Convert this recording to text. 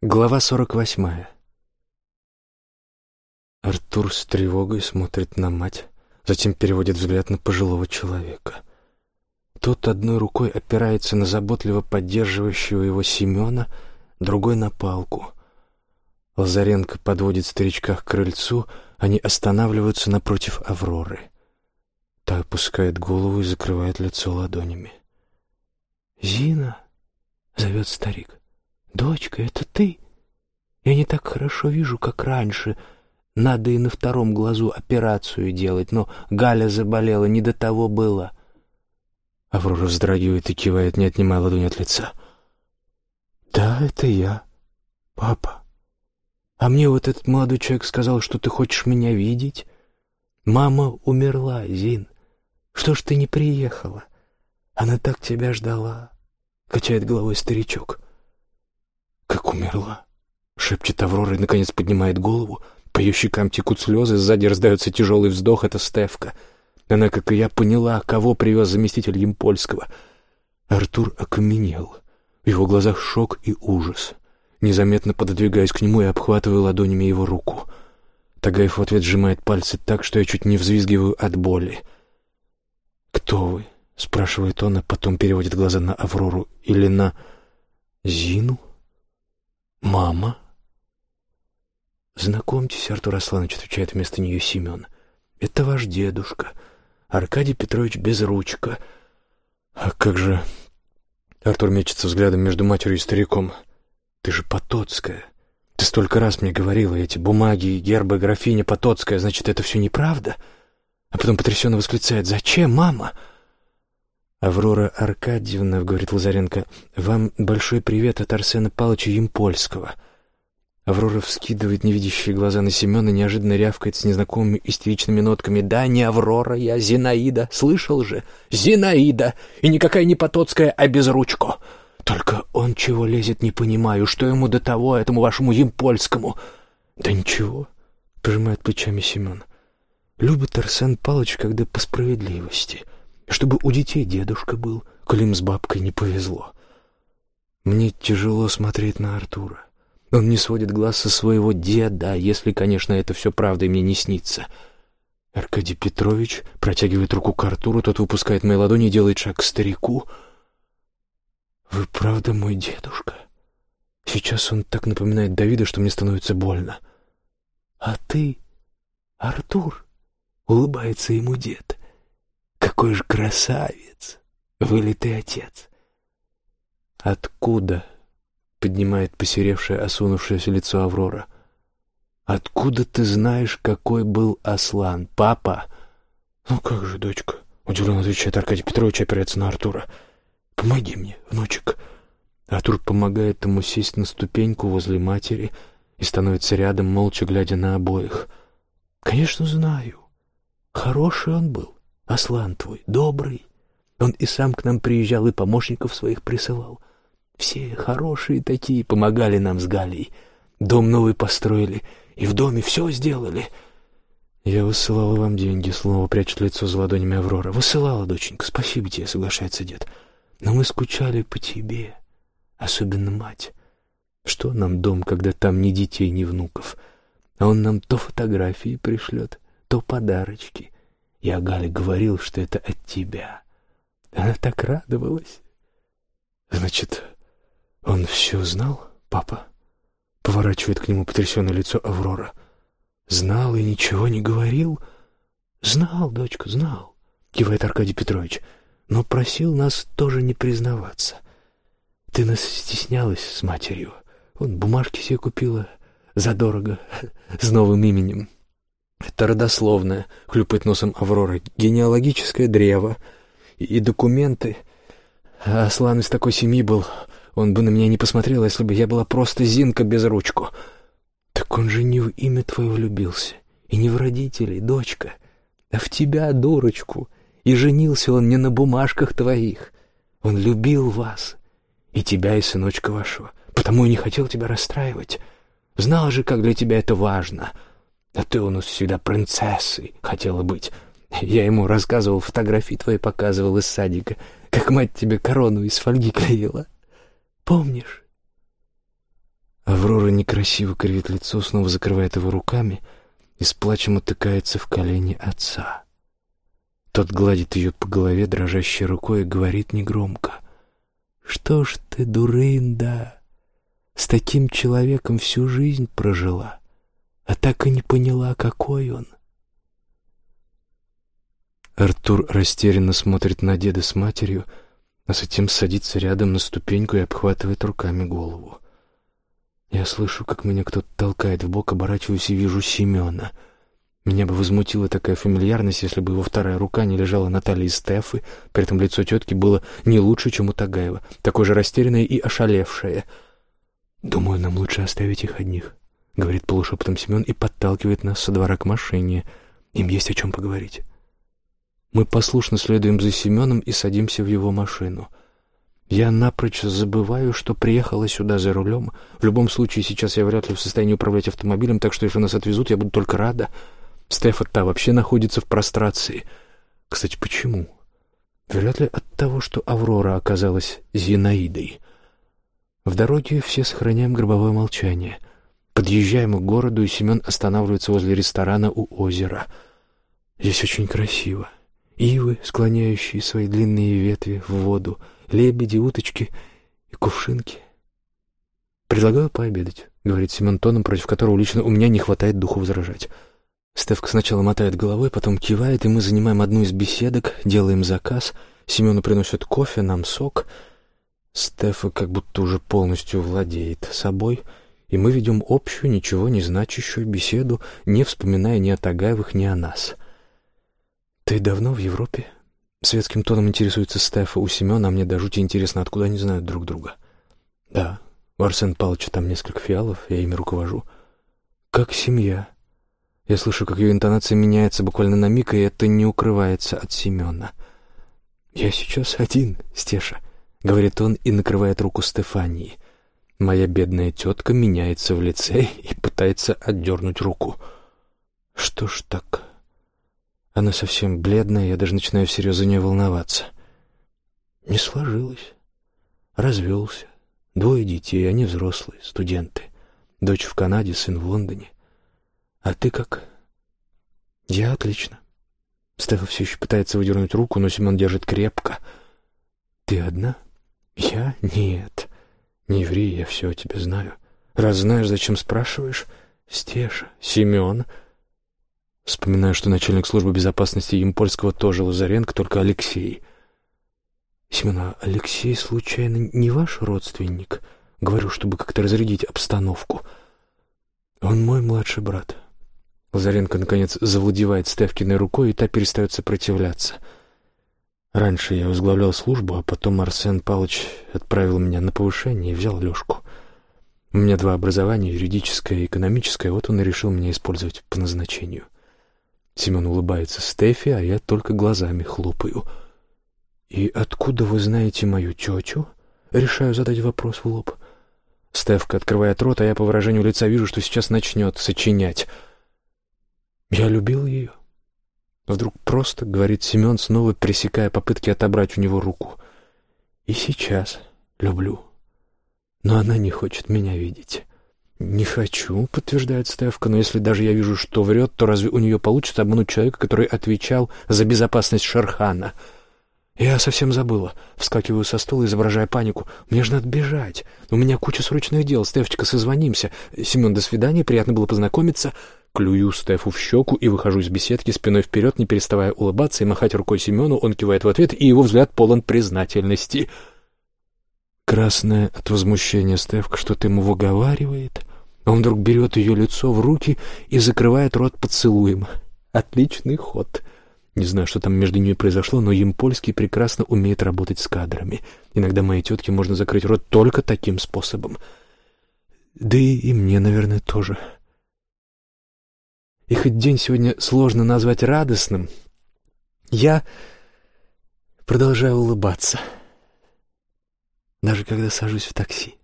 Глава сорок восьмая. Артур с тревогой смотрит на мать, затем переводит взгляд на пожилого человека. Тот одной рукой опирается на заботливо поддерживающего его Семена, другой — на палку. Лазаренко подводит старичка к крыльцу, они останавливаются напротив Авроры. Та опускает голову и закрывает лицо ладонями. «Зина!» — зовет старик. «Дочка, это ты? Я не так хорошо вижу, как раньше. Надо и на втором глазу операцию делать, но Галя заболела, не до того было». Аврора вздрагивает и кивает, не отнимая ладонь от лица. «Да, это я. Папа. А мне вот этот молодой человек сказал, что ты хочешь меня видеть. Мама умерла, Зин. Что ж ты не приехала? Она так тебя ждала», — качает головой старичок. «Как умерла?» — шепчет Аврора и, наконец, поднимает голову. По ее щекам текут слезы, сзади раздается тяжелый вздох. Это Стевка. Она, как и я, поняла, кого привез заместитель Емпольского. Артур окаменел. В его глазах шок и ужас. Незаметно пододвигаюсь к нему и обхватываю ладонями его руку. Тагаев в ответ сжимает пальцы так, что я чуть не взвизгиваю от боли. «Кто вы?» — спрашивает он, а потом переводит глаза на Аврору или на Зину. «Мама?» «Знакомьтесь, Артур Асланович», — отвечает вместо нее Семен. «Это ваш дедушка, Аркадий Петрович Безручка». «А как же...» Артур мечется взглядом между матерью и стариком. «Ты же Потоцкая. Ты столько раз мне говорила, эти бумаги, гербы, графиня Потоцкая, значит, это все неправда?» А потом потрясенно восклицает «Зачем, мама?» «Аврора Аркадьевна, — говорит Лазаренко, — вам большой привет от Арсена Павловича Емпольского». Аврора вскидывает невидящие глаза на Семена, неожиданно рявкает с незнакомыми истеричными нотками. «Да, не Аврора я, Зинаида. Слышал же? Зинаида! И никакая не Потоцкая, а Безручко. Только он чего лезет, не понимаю. Что ему до того, этому вашему Емпольскому?» «Да ничего», — пожимает плечами Семен. «Любит Арсен Павлович, когда по справедливости» чтобы у детей дедушка был, коли с бабкой не повезло. Мне тяжело смотреть на Артура. Он не сводит глаз со своего деда, если, конечно, это все правда и мне не снится. Аркадий Петрович протягивает руку к Артуру, тот выпускает мои ладони и делает шаг к старику. «Вы правда мой дедушка?» Сейчас он так напоминает Давида, что мне становится больно. «А ты, Артур?» — улыбается ему дед. Какой же красавец! Вылитый отец! Откуда? Поднимает посеревшее, осунувшееся лицо Аврора. Откуда ты знаешь, какой был Аслан, папа? Ну как же, дочка? Удивленно отвечает Аркадий Петрович, опирается на Артура. Помоги мне, внучек. Артур помогает ему сесть на ступеньку возле матери и становится рядом, молча глядя на обоих. Конечно, знаю. Хороший он был. Аслан твой добрый. Он и сам к нам приезжал, и помощников своих присылал. Все хорошие такие, помогали нам с Галей. Дом новый построили, и в доме все сделали. Я высылала вам деньги, снова прячет лицо за ладонями Аврора. Высылала, доченька, спасибо тебе, соглашается дед. Но мы скучали по тебе, особенно мать. Что нам дом, когда там ни детей, ни внуков? А он нам то фотографии пришлет, то подарочки — я Гале говорил, что это от тебя. Она так радовалась. Значит, он все знал, папа? Поворачивает к нему потрясенное лицо Аврора. Знал и ничего не говорил? Знал, дочка, знал, кивает Аркадий Петрович, но просил нас тоже не признаваться. Ты нас стеснялась с матерью. Он бумажки себе купила задорого, с новым именем. Это родословное, хлюпает носом Аврора, генеалогическое древо и документы. А Аслан из такой семьи был, он бы на меня не посмотрел, если бы я была просто Зинка без ручку. Так он же не в имя твое влюбился, и не в родителей, дочка, а в тебя, дурочку. И женился он не на бумажках твоих. Он любил вас, и тебя, и сыночка вашего, потому и не хотел тебя расстраивать. Знал же, как для тебя это важно — а ты у нас всегда принцессой хотела быть. Я ему рассказывал, фотографии твои показывал из садика, как мать тебе корону из фольги клеила. Помнишь?» Аврора некрасиво кривит лицо, снова закрывает его руками и с плачем утыкается в колени отца. Тот гладит ее по голове дрожащей рукой и говорит негромко. «Что ж ты, дурында, с таким человеком всю жизнь прожила, а так и не поняла, какой он». Артур растерянно смотрит на деда с матерью, а затем садится рядом на ступеньку и обхватывает руками голову. Я слышу, как меня кто-то толкает в бок, оборачиваюсь и вижу Семена. Меня бы возмутила такая фамильярность, если бы его вторая рука не лежала на талии Стефы, при этом лицо тетки было не лучше, чем у Тагаева, такое же растерянное и ошалевшее. «Думаю, нам лучше оставить их одних», — говорит полушепотом Семен и подталкивает нас со двора к машине. Им есть о чем поговорить. Мы послушно следуем за Семеном и садимся в его машину. Я напрочь забываю, что приехала сюда за рулем. В любом случае, сейчас я вряд ли в состоянии управлять автомобилем, так что если нас отвезут, я буду только рада. Стефа та вообще находится в прострации. Кстати, почему? Вряд ли от того, что Аврора оказалась Зинаидой. В дороге все сохраняем гробовое молчание. Подъезжаем к городу, и Семен останавливается возле ресторана у озера. Здесь очень красиво. Ивы, склоняющие свои длинные ветви в воду, лебеди, уточки и кувшинки. «Предлагаю пообедать», — говорит Семен тоном, против которого лично у меня не хватает духу возражать. Стевка сначала мотает головой, потом кивает, и мы занимаем одну из беседок, делаем заказ. Семену приносят кофе, нам сок. Стефа как будто уже полностью владеет собой, и мы ведем общую, ничего не значащую беседу, не вспоминая ни о Тагаевых, ни о нас — «Ты давно в Европе?» Светским тоном интересуется Стефа у Семена, а мне до жути интересно, откуда они знают друг друга. «Да, у Арсена Павловича там несколько фиалов, я ими руковожу». «Как семья?» Я слышу, как ее интонация меняется буквально на миг, и это не укрывается от Семена. «Я сейчас один, Стеша», — говорит он и накрывает руку Стефании. Моя бедная тетка меняется в лице и пытается отдернуть руку. «Что ж так?» Она совсем бледная, я даже начинаю всерьез за нее волноваться. Не сложилось. Развелся. Двое детей, они взрослые, студенты. Дочь в Канаде, сын в Лондоне. А ты как? Я отлично. Стефа все еще пытается выдернуть руку, но Симон держит крепко. Ты одна? Я? Нет. Не ври, я все о тебе знаю. Раз знаешь, зачем спрашиваешь? Стеша, Семен... Вспоминаю, что начальник службы безопасности Импольского тоже Лазаренко, только Алексей. Семена, Алексей, случайно, не ваш родственник? Говорю, чтобы как-то разрядить обстановку. Он мой младший брат. Лазаренко, наконец, завладевает Стевкиной рукой, и та перестает сопротивляться. Раньше я возглавлял службу, а потом Арсен Павлович отправил меня на повышение и взял Лешку. У меня два образования, юридическое и экономическое, вот он и решил меня использовать по назначению. — Семен улыбается Стефи, а я только глазами хлопаю. «И откуда вы знаете мою тетю?» Решаю задать вопрос в лоб. Стефка открывает рот, а я по выражению лица вижу, что сейчас начнет сочинять. «Я любил ее». Вдруг просто, говорит Семен, снова пресекая попытки отобрать у него руку. «И сейчас люблю. Но она не хочет меня видеть». «Не хочу», — подтверждает Стевка, «но если даже я вижу, что врет, то разве у нее получится обмануть человека, который отвечал за безопасность Шерхана?» «Я совсем забыла». Вскакиваю со стула, изображая панику. «Мне же надо бежать. У меня куча срочных дел. Стефочка, созвонимся. Семен, до свидания. Приятно было познакомиться». Клюю Стефу в щеку и выхожу из беседки спиной вперед, не переставая улыбаться и махать рукой Семену. Он кивает в ответ, и его взгляд полон признательности. Красная от возмущения Стефка что-то ему выговаривает, он вдруг берет ее лицо в руки и закрывает рот поцелуем. Отличный ход. Не знаю, что там между ними произошло, но Емпольский прекрасно умеет работать с кадрами. Иногда моей тетке можно закрыть рот только таким способом. Да и мне, наверное, тоже. И хоть день сегодня сложно назвать радостным, я продолжаю улыбаться, даже когда сажусь в такси.